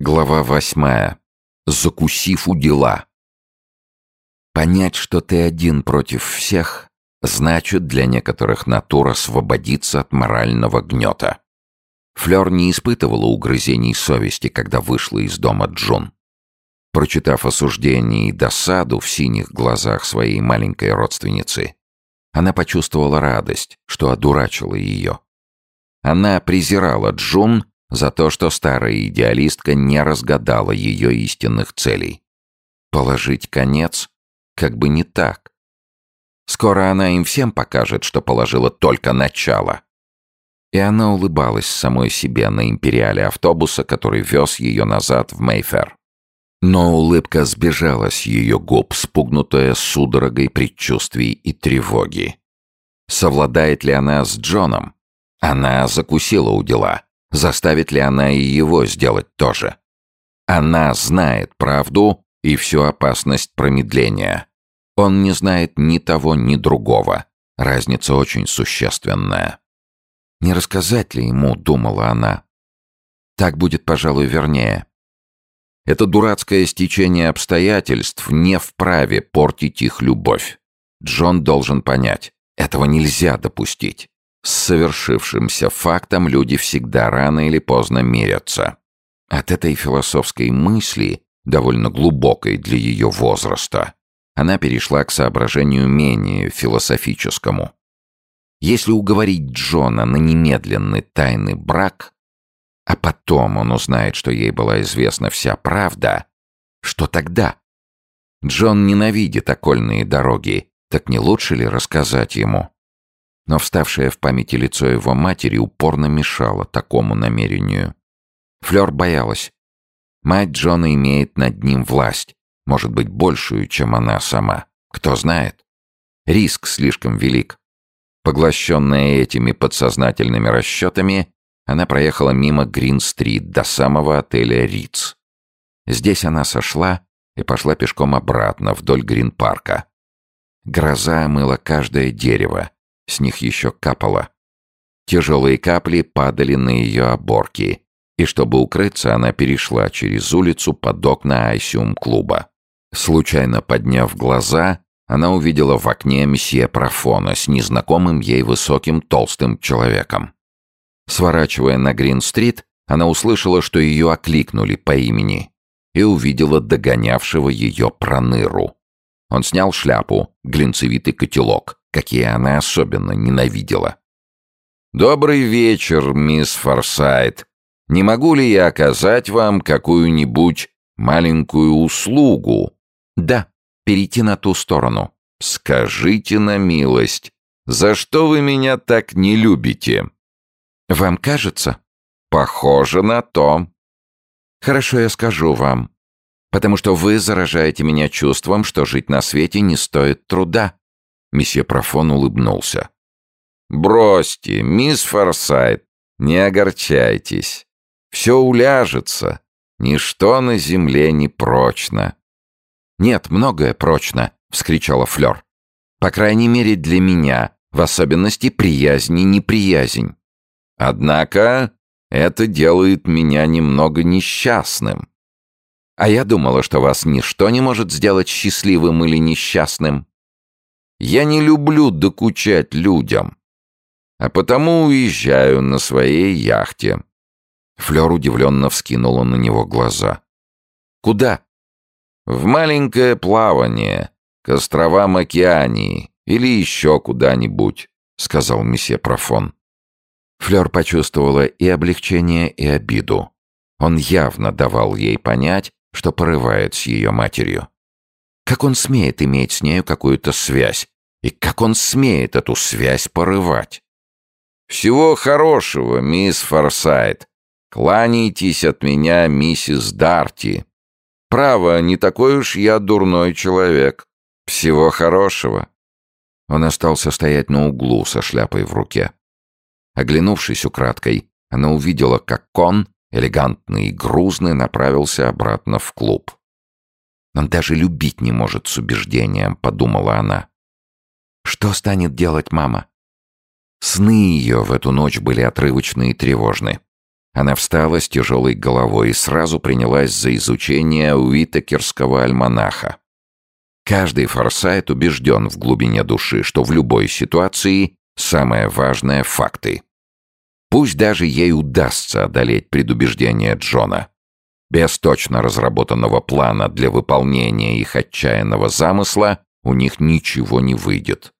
Глава восьмая. Закусив у дела. Понять, что ты один против всех, значит для некоторых натур освободиться от морального гнета. Флёр не испытывала угрызений совести, когда вышла из дома Джун. Прочитав осуждение и досаду в синих глазах своей маленькой родственницы, она почувствовала радость, что одурачила ее. Она презирала Джун за то, что старая идеалистка не разгадала ее истинных целей. Положить конец как бы не так. Скоро она им всем покажет, что положила только начало. И она улыбалась самой себе на империале автобуса, который вез ее назад в Мейфер. Но улыбка сбежала с ее губ, спугнутая судорогой предчувствий и тревоги. Совладает ли она с Джоном? Она закусила у дела. Заставит ли она и его сделать то же? Она знает правду и всю опасность промедления. Он не знает ни того, ни другого. Разница очень существенная. Не рассказать ли ему, думала она. Так будет, пожалуй, вернее. Это дурацкое стечение обстоятельств не вправе портить их любовь. Джон должен понять, этого нельзя допустить. С совершившимся фактом люди всегда рано или поздно мирятся. От этой философской мысли, довольно глубокой для ее возраста, она перешла к соображению менее философическому. Если уговорить Джона на немедленный тайный брак, а потом он узнает, что ей была известна вся правда, что тогда? Джон ненавидит окольные дороги, так не лучше ли рассказать ему? Но вставшее в памяти лицо его матери упорно мешало такому намерению. Флёр боялась. Мать Джона имеет над ним власть, может быть, большую, чем она сама. Кто знает? Риск слишком велик. Поглощенная этими подсознательными расчетами, она проехала мимо Грин-стрит до самого отеля «Риц». Здесь она сошла и пошла пешком обратно вдоль Грин-парка. Гроза омыла каждое дерево, с них еще капало. Тяжелые капли падали на ее оборки, и чтобы укрыться, она перешла через улицу под окна Айсиум-клуба. Случайно подняв глаза, она увидела в окне месье Профона с незнакомым ей высоким толстым человеком. Сворачивая на Грин-стрит, она услышала, что ее окликнули по имени, и увидела догонявшего ее проныру. Он снял шляпу, глинцевитый котелок, какие она особенно ненавидела. «Добрый вечер, мисс Форсайт. Не могу ли я оказать вам какую-нибудь маленькую услугу?» «Да, перейти на ту сторону». «Скажите на милость, за что вы меня так не любите?» «Вам кажется?» «Похоже на то». «Хорошо, я скажу вам. Потому что вы заражаете меня чувством, что жить на свете не стоит труда. Месье Профон улыбнулся. «Бросьте, мисс Форсайт, не огорчайтесь. Все уляжется. Ничто на земле не прочно». «Нет, многое прочно», — вскричала Флёр. «По крайней мере, для меня, в особенности приязнь и неприязнь. Однако это делает меня немного несчастным. А я думала, что вас ничто не может сделать счастливым или несчастным. Я не люблю докучать людям, а потому уезжаю на своей яхте». Флёр удивленно вскинула на него глаза. «Куда?» «В маленькое плавание, к островам Океании или еще куда-нибудь», — сказал месье Профон. Флёр почувствовала и облегчение, и обиду. Он явно давал ей понять, что порывает с ее матерью. Как он смеет иметь с нею какую-то связь? И как он смеет эту связь порывать? «Всего хорошего, мисс Форсайт. Кланяйтесь от меня, миссис Дарти. Право, не такой уж я дурной человек. Всего хорошего». Он остался стоять на углу со шляпой в руке. Оглянувшись украдкой, она увидела, как кон, элегантный и грузный, направился обратно в клуб. Он даже любить не может с убеждением, подумала она. Что станет делать мама? Сны ее в эту ночь были отрывочны и тревожны. Она встала с тяжелой головой и сразу принялась за изучение Уитакерского альманаха. Каждый форсайт убежден в глубине души, что в любой ситуации самое важное — факты. Пусть даже ей удастся одолеть предубеждение Джона. Без точно разработанного плана для выполнения их отчаянного замысла у них ничего не выйдет.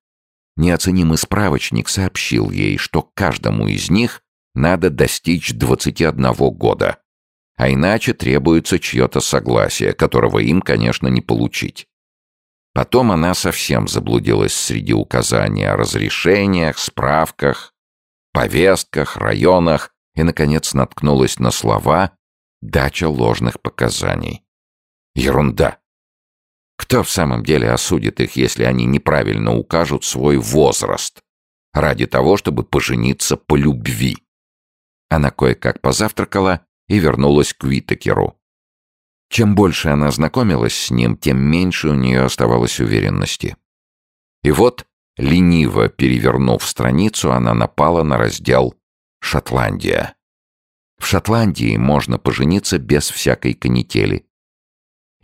Неоценимый справочник сообщил ей, что каждому из них надо достичь 21 года, а иначе требуется чье-то согласие, которого им, конечно, не получить. Потом она совсем заблудилась среди указаний о разрешениях, справках, повестках, районах и, наконец, наткнулась на слова «дача ложных показаний». Ерунда. Кто в самом деле осудит их, если они неправильно укажут свой возраст ради того, чтобы пожениться по любви? Она кое-как позавтракала и вернулась к Витакеру. Чем больше она знакомилась с ним, тем меньше у нее оставалось уверенности. И вот, лениво перевернув страницу, она напала на раздел «Шотландия». В Шотландии можно пожениться без всякой канители.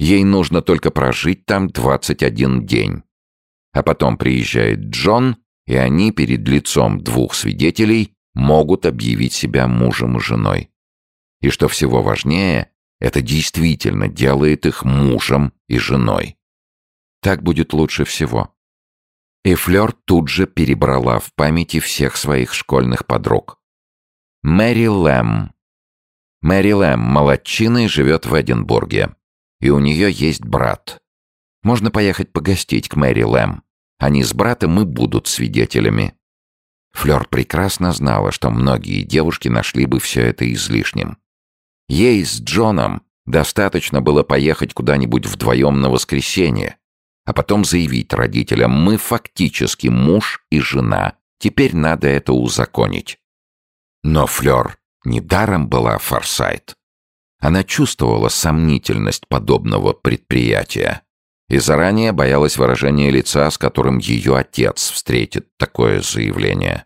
Ей нужно только прожить там 21 день. А потом приезжает Джон, и они перед лицом двух свидетелей могут объявить себя мужем и женой. И что всего важнее, это действительно делает их мужем и женой. Так будет лучше всего. И Флёр тут же перебрала в памяти всех своих школьных подруг. Мэри Лэм. Мэри Лэм молодчиной живет в Эдинбурге и у нее есть брат. Можно поехать погостить к Мэри Лэм. Они с братом и будут свидетелями. Флёр прекрасно знала, что многие девушки нашли бы все это излишним. Ей с Джоном достаточно было поехать куда-нибудь вдвоем на воскресенье, а потом заявить родителям «мы фактически муж и жена, теперь надо это узаконить». Но Флёр недаром была Форсайт. Она чувствовала сомнительность подобного предприятия и заранее боялась выражения лица, с которым ее отец встретит такое заявление.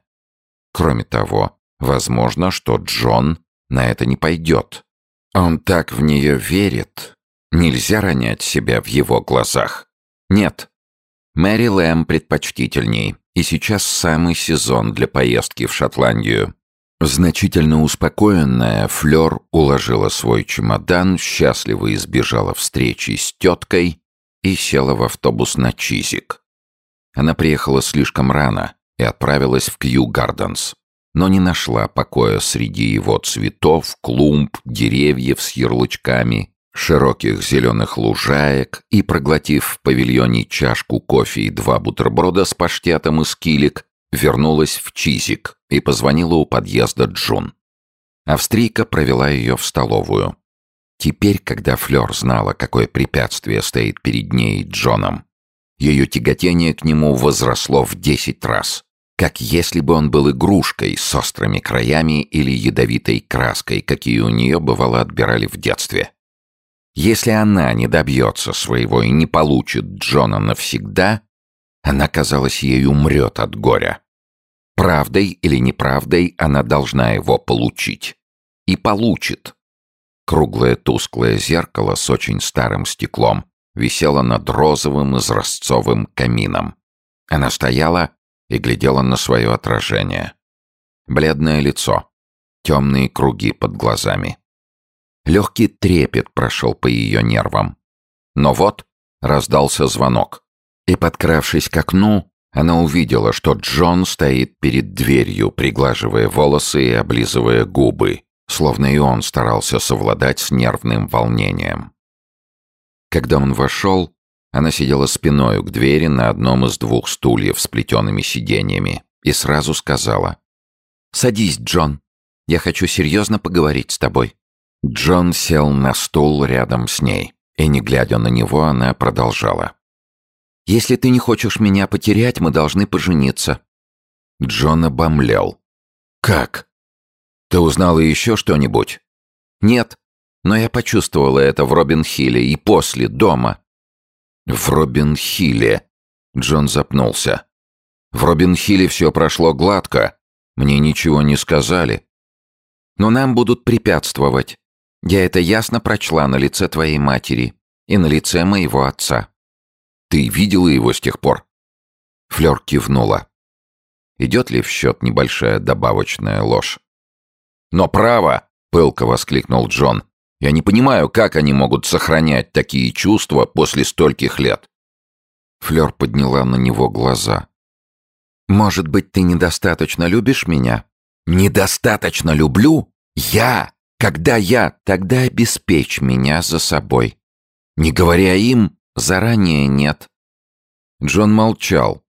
Кроме того, возможно, что Джон на это не пойдет. Он так в нее верит. Нельзя ронять себя в его глазах. Нет. Мэри Лэм предпочтительней, и сейчас самый сезон для поездки в Шотландию. Значительно успокоенная, Флёр уложила свой чемодан, счастливо избежала встречи с теткой и села в автобус на Чизик. Она приехала слишком рано и отправилась в Кью Гарденс, но не нашла покоя среди его цветов, клумб, деревьев с ярлычками, широких зеленых лужаек и, проглотив в павильоне чашку кофе и два бутерброда с паштетом из килик, вернулась в Чизик и позвонила у подъезда Джун. Австрийка провела ее в столовую. Теперь, когда Флёр знала, какое препятствие стоит перед ней и Джоном, ее тяготение к нему возросло в десять раз, как если бы он был игрушкой с острыми краями или ядовитой краской, какие у нее бывало отбирали в детстве. Если она не добьется своего и не получит Джона навсегда, она, казалось, ей умрет от горя. Правдой или неправдой она должна его получить. И получит. Круглое тусклое зеркало с очень старым стеклом висело над розовым изразцовым камином. Она стояла и глядела на свое отражение. Бледное лицо, темные круги под глазами. Легкий трепет прошел по ее нервам. Но вот раздался звонок. И, подкравшись к окну, она увидела, что Джон стоит перед дверью, приглаживая волосы и облизывая губы, словно и он старался совладать с нервным волнением. Когда он вошел, она сидела спиною к двери на одном из двух стульев с плетеными сиденьями и сразу сказала «Садись, Джон, я хочу серьезно поговорить с тобой». Джон сел на стул рядом с ней, и, не глядя на него, она продолжала. Если ты не хочешь меня потерять, мы должны пожениться». Джон обомлел. «Как? Ты узнала еще что-нибудь?» «Нет, но я почувствовала это в Робин-Хилле и после, дома». «В Робин-Хилле?» Джон запнулся. «В Робин-Хилле все прошло гладко. Мне ничего не сказали». Но нам будут препятствовать. Я это ясно прочла на лице твоей матери и на лице моего отца. Ты видела его с тех пор? Флёр кивнула. Идет ли в счет небольшая добавочная ложь? «Но право!» — пылко воскликнул Джон. «Я не понимаю, как они могут сохранять такие чувства после стольких лет». Флёр подняла на него глаза. «Может быть, ты недостаточно любишь меня?» «Недостаточно люблю? Я? Когда я? Тогда обеспечь меня за собой. Не говоря им, заранее нет». Джон молчал.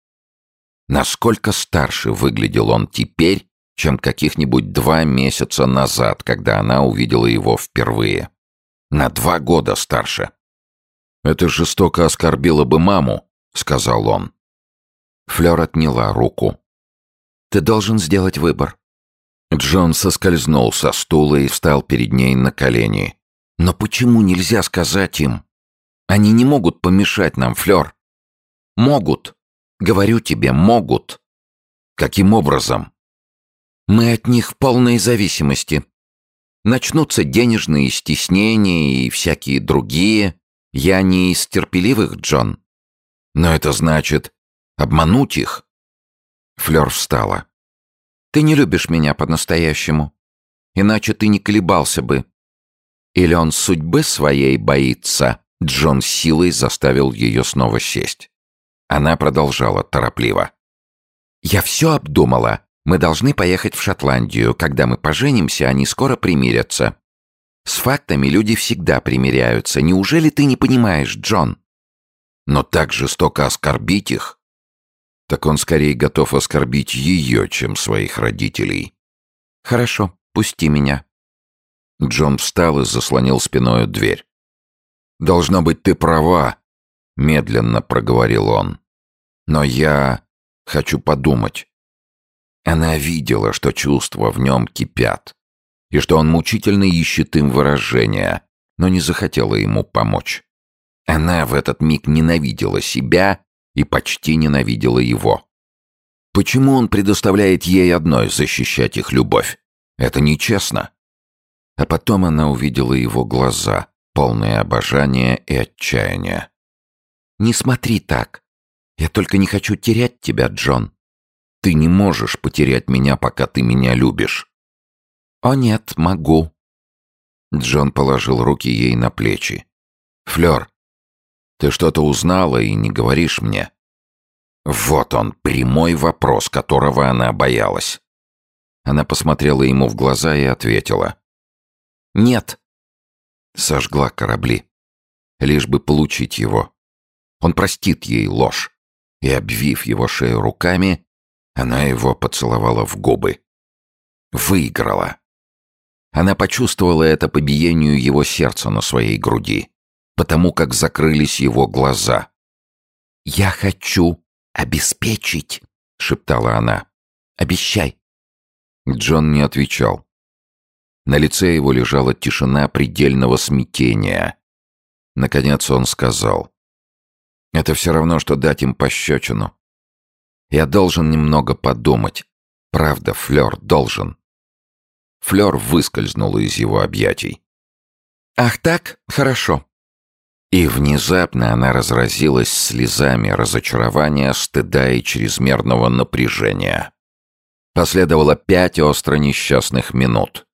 Насколько старше выглядел он теперь, чем каких-нибудь два месяца назад, когда она увидела его впервые. На два года старше. «Это жестоко оскорбило бы маму», — сказал он. Флёр отняла руку. «Ты должен сделать выбор». Джон соскользнул со стула и встал перед ней на колени. «Но почему нельзя сказать им? Они не могут помешать нам, Флёр». «Могут. Говорю тебе, могут». «Каким образом?» «Мы от них в полной зависимости. Начнутся денежные стеснения и всякие другие. Я не из терпеливых, Джон». «Но это значит, Обмануть их? Флёр встала. Ты не любишь меня по-настоящему. Иначе ты не колебался бы. Или он судьбы своей боится? Джон силой заставил ее снова сесть. Она продолжала торопливо. «Я все обдумала. Мы должны поехать в Шотландию. Когда мы поженимся, они скоро примирятся. С фактами люди всегда примиряются. Неужели ты не понимаешь, Джон?» «Но так жестоко оскорбить их...» так он скорее готов оскорбить ее, чем своих родителей. «Хорошо, пусти меня». Джон встал и заслонил спиною дверь. «Должно быть, ты права», — медленно проговорил он. «Но я хочу подумать». Она видела, что чувства в нем кипят, и что он мучительно ищет им выражения, но не захотела ему помочь. Она в этот миг ненавидела себя и почти ненавидела его. Почему он предоставляет ей одной защищать их любовь? Это нечестно. А потом она увидела его глаза, полные обожания и отчаяния. «Не смотри так. Я только не хочу терять тебя, Джон. Ты не можешь потерять меня, пока ты меня любишь». «О нет, могу». Джон положил руки ей на плечи. «Флёр, ты что-то узнала и не говоришь мне?» Вот он, прямой вопрос, которого она боялась. Она посмотрела ему в глаза и ответила. «Нет». Сожгла корабли. Лишь бы получить его. Он простит ей ложь. И, обвив его шею руками, она его поцеловала в губы. Выиграла. Она почувствовала это по биению его сердца на своей груди потому как закрылись его глаза. «Я хочу обеспечить», — шептала она. «Обещай». Джон не отвечал. На лице его лежала тишина предельного смятения. Наконец он сказал. «Это все равно, что дать им пощечину. Я должен немного подумать. Правда, Флёр должен». Флёр выскользнула из его объятий. «Ах так? Хорошо. И внезапно она разразилась слезами разочарования, стыда и чрезмерного напряжения. Последовало пять остро несчастных минут.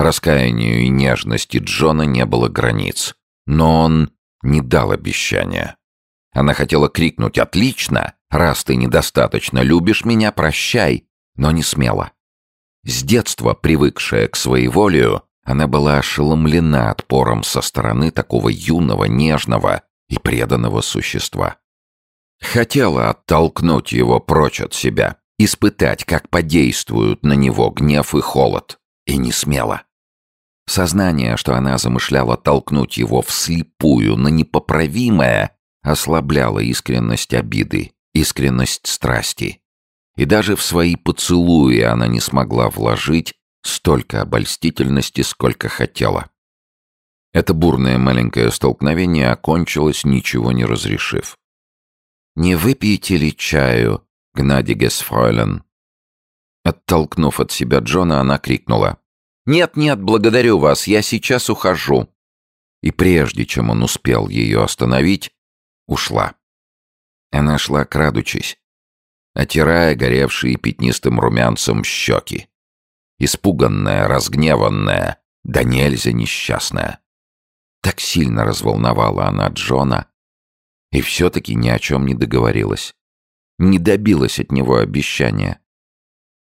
Раскаянию и нежности Джона не было границ, но он не дал обещания. Она хотела крикнуть «Отлично! Раз ты недостаточно любишь меня, прощай!» но не смела. С детства, привыкшая к своеволию, она была ошеломлена отпором со стороны такого юного, нежного и преданного существа. Хотела оттолкнуть его прочь от себя, испытать, как подействуют на него гнев и холод, и не смела. Сознание, что она замышляла толкнуть его вслепую на непоправимое, ослабляло искренность обиды, искренность страсти. И даже в свои поцелуи она не смогла вложить Столько обольстительности, сколько хотела. Это бурное маленькое столкновение окончилось, ничего не разрешив. «Не выпьете ли чаю, Гнадигес Фройлен?» Оттолкнув от себя Джона, она крикнула. «Нет-нет, благодарю вас, я сейчас ухожу». И прежде чем он успел ее остановить, ушла. Она шла крадучись, отирая горевшие пятнистым румянцем щеки. Испуганная, разгневанная, да нельзя несчастная. Так сильно разволновала она Джона, и все-таки ни о чем не договорилась. Не добилась от него обещания.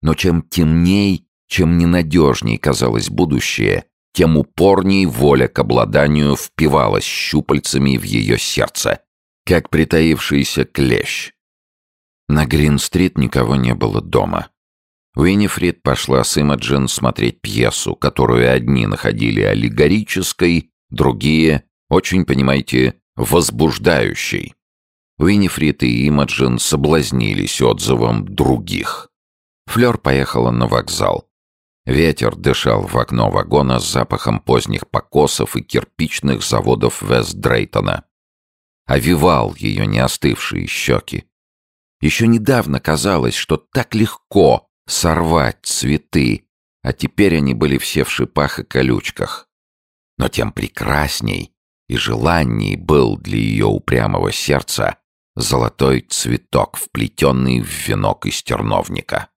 Но чем темней, чем ненадежней казалось будущее, тем упорней воля к обладанию впивалась щупальцами в ее сердце, как притаившийся клещ. На Грин-стрит никого не было дома. Уинифрид пошла с Имаджин смотреть пьесу, которую одни находили аллегорической, другие, очень, понимаете, возбуждающей. Уинифрид и Имаджин соблазнились отзывом других. Флёр поехала на вокзал. Ветер дышал в окно вагона с запахом поздних покосов и кирпичных заводов Вест-Дрейтона. Овивал ее неостывшие щеки. Еще недавно казалось, что так легко сорвать цветы, а теперь они были все в шипах и колючках. Но тем прекрасней и желанней был для ее упрямого сердца золотой цветок, вплетенный в венок из терновника.